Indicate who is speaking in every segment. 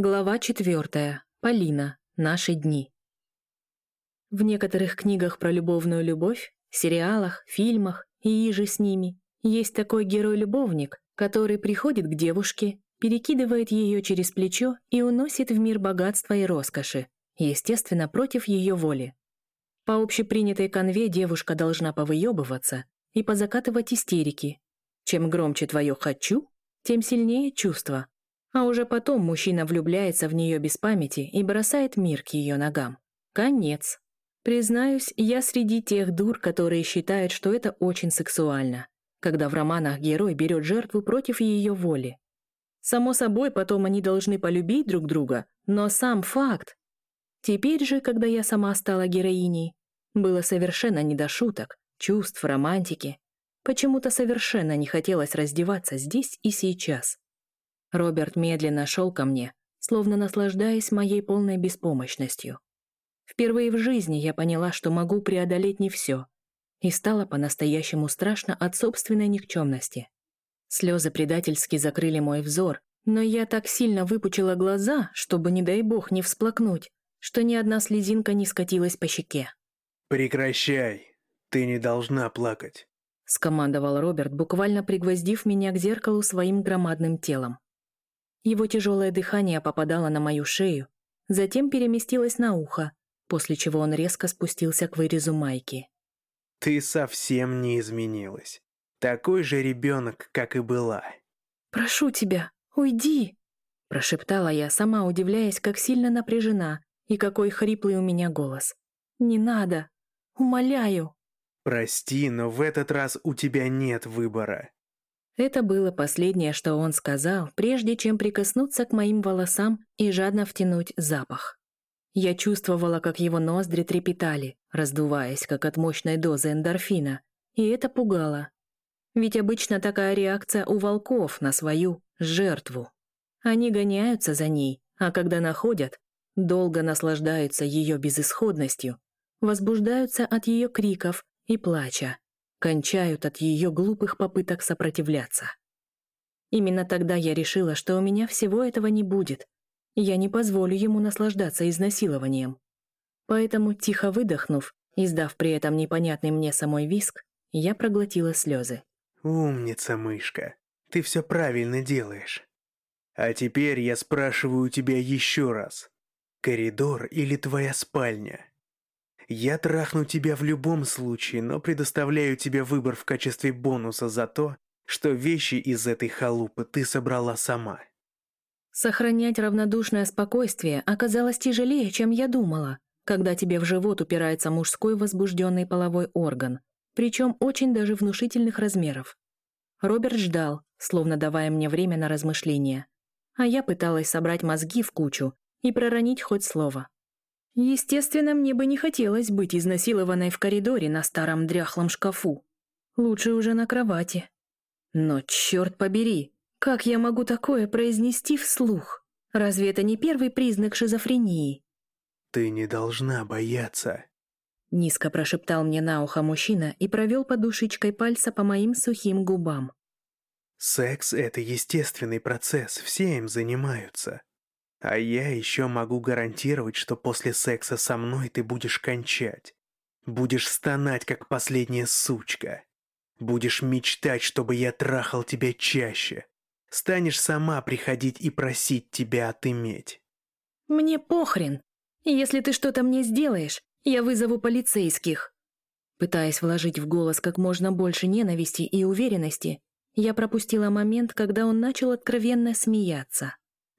Speaker 1: Глава четвертая. Полина. Наши дни. В некоторых книгах про любовную любовь, сериалах, фильмах и иже с ними есть такой герой-любовник, который приходит к девушке, перекидывает ее через плечо и уносит в мир богатства и роскоши, естественно, против ее воли. По общепринятой конве девушка должна повыебываться и позакатывать истерики. Чем громче твое «хочу», тем сильнее чувство, а уже потом мужчина влюбляется в нее без памяти и бросает мир к ее ногам. Конец. Признаюсь, я среди тех дур, которые считают, что это очень сексуально, когда в романах герой берет жертву против ее воли. Само собой, потом они должны полюбить друг друга, но сам факт. Теперь же, когда я сама стала героиней, было совершенно не до шуток, чувств, романтики. Почему-то совершенно не хотелось раздеваться здесь и сейчас. Роберт медленно шел ко мне, словно наслаждаясь моей полной беспомощностью. Впервые в жизни я поняла, что могу преодолеть не все, и стало по-настоящему страшно от собственной никчемности. Слезы предательски закрыли мой взор, но я так сильно выпучила глаза, чтобы, не дай бог, не всплакнуть, что ни одна слезинка не скатилась по щеке.
Speaker 2: «Прекращай! Ты не должна плакать!»
Speaker 1: — скомандовал Роберт, буквально пригвоздив меня к зеркалу своим громадным телом. Его тяжелое дыхание попадало на мою шею, затем переместилось на ухо, после чего он резко спустился к вырезу майки.
Speaker 2: «Ты совсем не изменилась. Такой же ребенок, как и была».
Speaker 1: «Прошу тебя, уйди!» Прошептала я, сама удивляясь, как сильно напряжена и какой хриплый у меня голос. «Не надо! Умоляю!»
Speaker 2: «Прости, но в этот раз у тебя нет выбора.
Speaker 1: Это было последнее, что он сказал, прежде чем прикоснуться к моим волосам и жадно втянуть запах. Я чувствовала, как его ноздри трепетали, раздуваясь, как от мощной дозы эндорфина, и это пугало. Ведь обычно такая реакция у волков на свою жертву. Они гоняются за ней, а когда находят, долго наслаждаются ее безысходностью, возбуждаются от ее криков и плача, кончают от ее глупых попыток сопротивляться. Именно тогда я решила, что у меня всего этого не будет. Я не позволю ему наслаждаться изнасилованием. Поэтому, тихо выдохнув, издав при этом непонятный мне самой виск, я проглотила слезы.
Speaker 2: «Умница, мышка. Ты все правильно делаешь. А теперь я спрашиваю тебя еще раз. Коридор или твоя спальня?» Я трахну тебя в любом случае, но предоставляю тебе выбор в качестве бонуса за то, что вещи из этой халупы ты собрала сама.
Speaker 1: Сохранять равнодушное спокойствие оказалось тяжелее, чем я думала, когда тебе в живот упирается мужской возбужденный половой орган, причем очень даже внушительных размеров. Роберт ждал, словно давая мне время на размышления, а я пыталась собрать мозги в кучу и проронить хоть слово. Естественно, мне бы не хотелось быть изнасилованной в коридоре на старом дряхлом шкафу. Лучше уже на кровати. Но черт побери, как я могу такое произнести вслух? Разве это не первый признак шизофрении?
Speaker 2: Ты не должна бояться.
Speaker 1: Низко прошептал мне на ухо мужчина и провел подушечкой пальца по моим сухим губам.
Speaker 2: Секс — это естественный процесс, все им занимаются. А я еще могу гарантировать, что после секса со мной ты будешь кончать. Будешь стонать, как последняя сучка. Будешь мечтать, чтобы я трахал тебя чаще. Станешь сама приходить и просить тебя отыметь.
Speaker 1: Мне похрен. Если ты что-то мне сделаешь, я вызову полицейских. Пытаясь вложить в голос как можно больше ненависти и уверенности, я пропустила момент, когда он начал откровенно смеяться.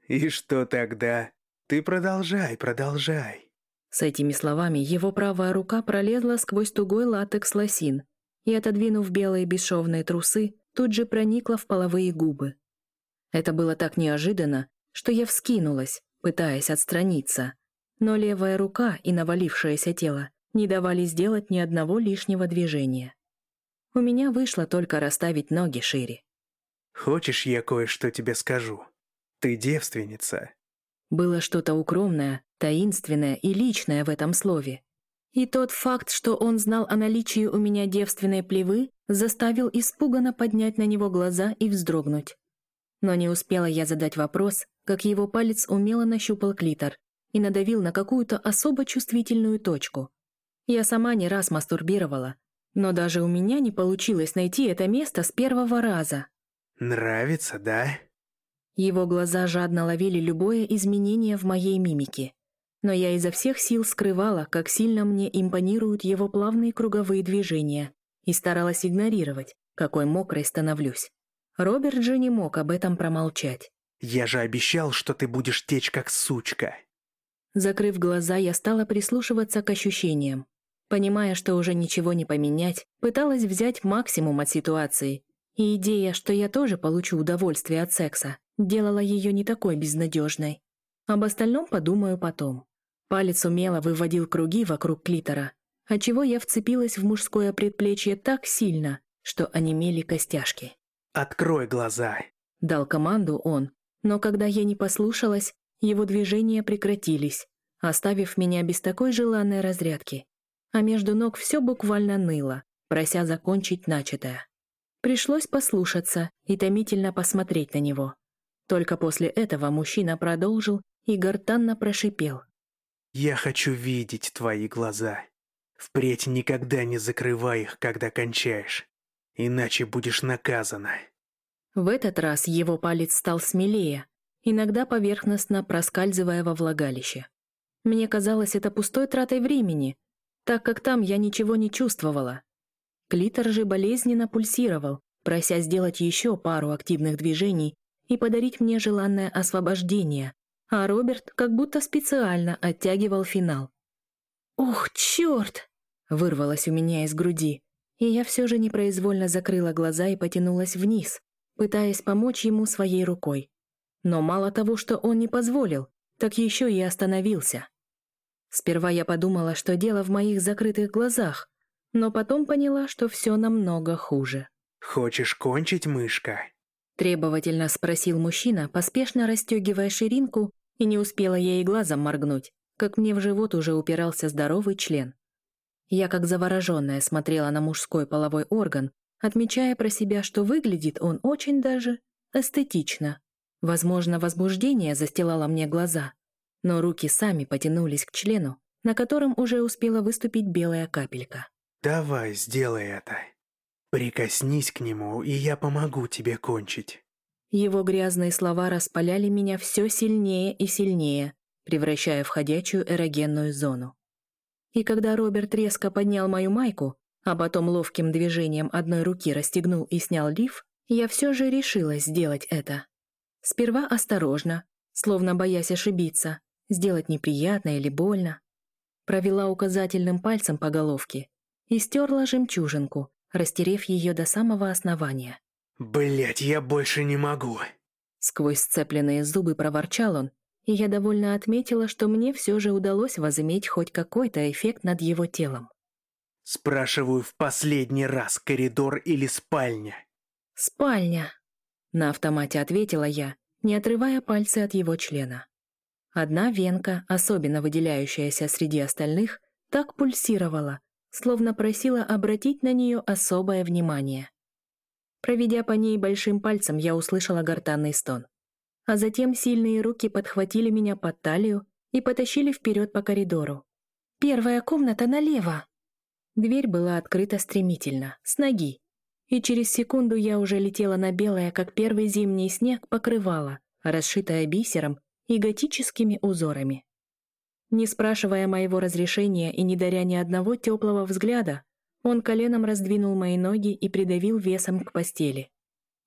Speaker 2: «И что тогда? Ты продолжай, продолжай».
Speaker 1: С этими словами его правая рука пролезла сквозь тугой латекс лосин и, отодвинув белые бесшовные трусы, тут же проникла в половые губы. Это было так неожиданно, что я вскинулась, пытаясь отстраниться, но левая рука и навалившееся тело не давали сделать ни одного лишнего движения. У меня вышло только расставить ноги шире.
Speaker 2: «Хочешь, я кое-что тебе скажу?» Ты девственница.
Speaker 1: Было что-то укромное, таинственное и личное в этом слове. И тот факт, что он знал о наличии у меня девственной плевы, заставил испуганно поднять на него глаза и вздрогнуть. Но не успела я задать вопрос, как его палец умело нащупал клитор и надавил на какую-то особо чувствительную точку. Я сама не раз мастурбировала, но даже у меня не получилось найти это место с первого раза.
Speaker 2: «Нравится, да?»
Speaker 1: Его глаза жадно ловили любое изменение в моей мимике. Но я изо всех сил скрывала, как сильно мне импонируют его плавные круговые движения, и старалась игнорировать, какой мокрой становлюсь. Роберт же не мог об этом промолчать.
Speaker 2: «Я же обещал, что ты будешь течь как сучка».
Speaker 1: Закрыв глаза, я стала прислушиваться к ощущениям. Понимая, что уже ничего не поменять, пыталась взять максимум от ситуации. И идея, что я тоже получу удовольствие от секса, делала ее не такой безнадежной. Об остальном подумаю потом. Палец умело выводил круги вокруг клитора, отчего я вцепилась в мужское предплечье так сильно, что онемели костяшки.
Speaker 2: «Открой глаза!»
Speaker 1: — дал команду он, но когда я не послушалась, его движения прекратились, оставив меня без такой желанной разрядки. А между ног все буквально ныло, прося закончить начатое. Пришлось послушаться и томительно посмотреть на него. Только после этого мужчина продолжил и гортанно прошипел.
Speaker 2: «Я хочу видеть твои глаза. Впредь никогда не закрывай их, когда кончаешь, иначе будешь наказана».
Speaker 1: В этот раз его палец стал смелее, иногда поверхностно проскальзывая во влагалище. Мне казалось это пустой тратой времени, так как там я ничего не чувствовала. Клитор же болезненно пульсировал, прося сделать еще пару активных движений и подарить мне желанное освобождение, а Роберт как будто специально оттягивал финал. «Ох, черт!» — вырвалось у меня из груди, и я все же непроизвольно закрыла глаза и потянулась вниз, пытаясь помочь ему своей рукой. Но мало того, что он не позволил, так еще и остановился. Сперва я подумала, что дело в моих закрытых глазах, но потом поняла, что все намного хуже.
Speaker 2: «Хочешь кончить, мышка?»
Speaker 1: Требовательно спросил мужчина, поспешно расстегивая ширинку, и не успела я и глазом моргнуть, как мне в живот уже упирался здоровый член. Я как завороженная смотрела на мужской половой орган, отмечая про себя, что выглядит он очень даже эстетично. Возможно, возбуждение застилало мне глаза, но руки сами потянулись к члену, на котором уже успела выступить белая капелька.
Speaker 2: «Давай, сделай это», «Прикоснись к нему, и я помогу тебе кончить».
Speaker 1: Его грязные слова распаляли меня все сильнее и сильнее, превращая в ходячую эрогенную зону. И когда Роберт резко поднял мою майку, а потом ловким движением одной руки расстегнул и снял лиф, я все же решилась сделать это. Сперва осторожно, словно боясь ошибиться, сделать неприятно или больно. Провела указательным пальцем по головке и стерла жемчужинку, растерев ее до самого основания.
Speaker 2: Блять, я больше не могу!»
Speaker 1: Сквозь сцепленные зубы проворчал он, и я довольно отметила, что мне все же удалось возыметь хоть какой-то эффект над его телом.
Speaker 2: «Спрашиваю в последний раз, коридор или спальня?»
Speaker 1: «Спальня», — на автомате ответила я, не отрывая пальцы от его члена. Одна венка, особенно выделяющаяся среди остальных, так пульсировала, словно просила обратить на нее особое внимание. Проведя по ней большим пальцем, я услышала гортанный стон. А затем сильные руки подхватили меня под талию и потащили вперед по коридору. «Первая комната налево!» Дверь была открыта стремительно, с ноги. И через секунду я уже летела на белое, как первый зимний снег, покрывало, расшитое бисером и готическими узорами. Не спрашивая моего разрешения и не даря ни одного теплого взгляда, он коленом раздвинул мои ноги и придавил весом к постели.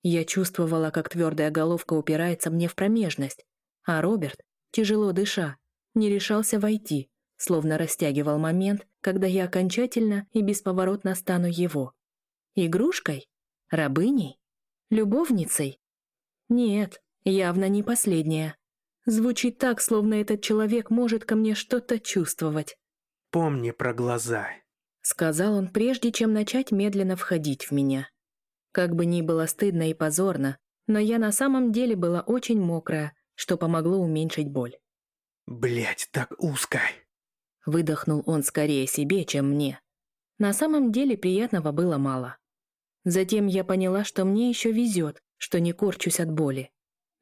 Speaker 1: Я чувствовала, как твердая головка упирается мне в промежность, а Роберт, тяжело дыша, не решался войти, словно растягивал момент, когда я окончательно и бесповоротно стану его. Игрушкой? Рабыней? Любовницей? Нет, явно не последняя. Звучит так, словно этот человек может ко мне что-то чувствовать.
Speaker 2: «Помни про глаза», —
Speaker 1: сказал он, прежде чем начать медленно входить в меня. Как бы ни было стыдно и позорно, но я на самом деле была очень мокрая, что помогло уменьшить боль.
Speaker 2: Блять, так узко!»
Speaker 1: Выдохнул он скорее себе, чем мне. На самом деле приятного было мало. Затем я поняла, что мне еще везет, что не корчусь от боли.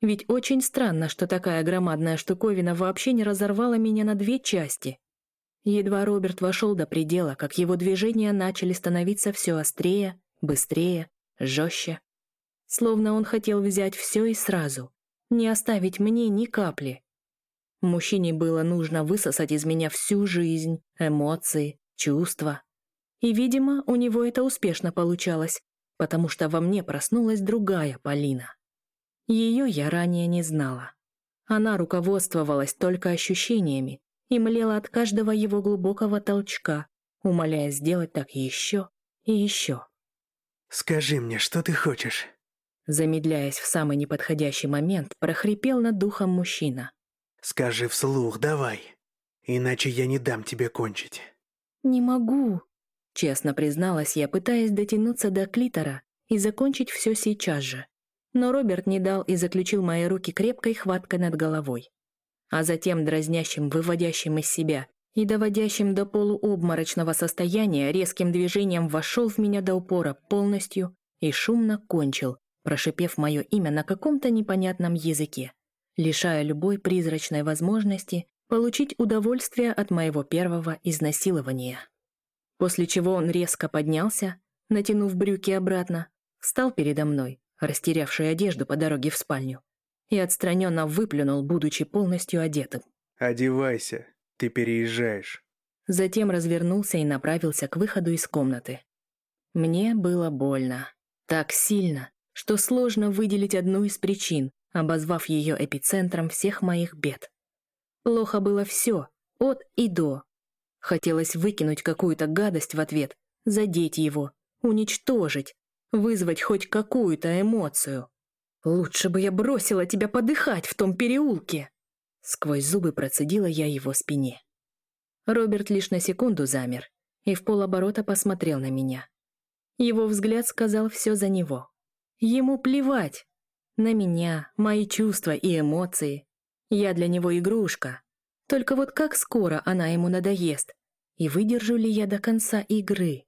Speaker 1: Ведь очень странно, что такая громадная штуковина вообще не разорвала меня на две части. Едва Роберт вошел до предела, как его движения начали становиться все острее, быстрее, жестче. Словно он хотел взять все и сразу, не оставить мне ни капли. Мужчине было нужно высосать из меня всю жизнь, эмоции, чувства. И, видимо, у него это успешно получалось, потому что во мне проснулась другая Полина. Ее я ранее не знала. Она руководствовалась только ощущениями и млела от каждого его глубокого толчка, умоляя сделать так еще и еще.
Speaker 2: «Скажи мне, что ты хочешь?»
Speaker 1: Замедляясь в самый неподходящий момент, прохрипел над духом мужчина.
Speaker 2: «Скажи вслух, давай, иначе я не дам тебе кончить».
Speaker 1: «Не могу», — честно призналась я, пытаясь дотянуться до клитора и закончить все сейчас же. Но Роберт не дал и заключил мои руки крепкой хваткой над головой. А затем дразнящим, выводящим из себя и доводящим до полуобморочного состояния резким движением вошел в меня до упора полностью и шумно кончил, прошипев мое имя на каком-то непонятном языке, лишая любой призрачной возможности получить удовольствие от моего первого изнасилования. После чего он резко поднялся, натянув брюки обратно, встал передо мной, растерявший одежду по дороге в спальню, и отстраненно выплюнул, будучи полностью одетым.
Speaker 2: «Одевайся, ты переезжаешь».
Speaker 1: Затем развернулся и направился к выходу из комнаты. Мне было больно. Так сильно, что сложно выделить одну из причин, обозвав ее эпицентром всех моих бед. Плохо было все, от и до. Хотелось выкинуть какую-то гадость в ответ, задеть его, уничтожить, вызвать хоть какую-то эмоцию. «Лучше бы я бросила тебя подыхать в том переулке!» Сквозь зубы процедила я его спине. Роберт лишь на секунду замер и в полоборота посмотрел на меня. Его взгляд сказал все за него. Ему плевать. На меня, мои чувства и эмоции. Я для него игрушка. Только вот как скоро она ему надоест? И выдержу ли я до конца игры?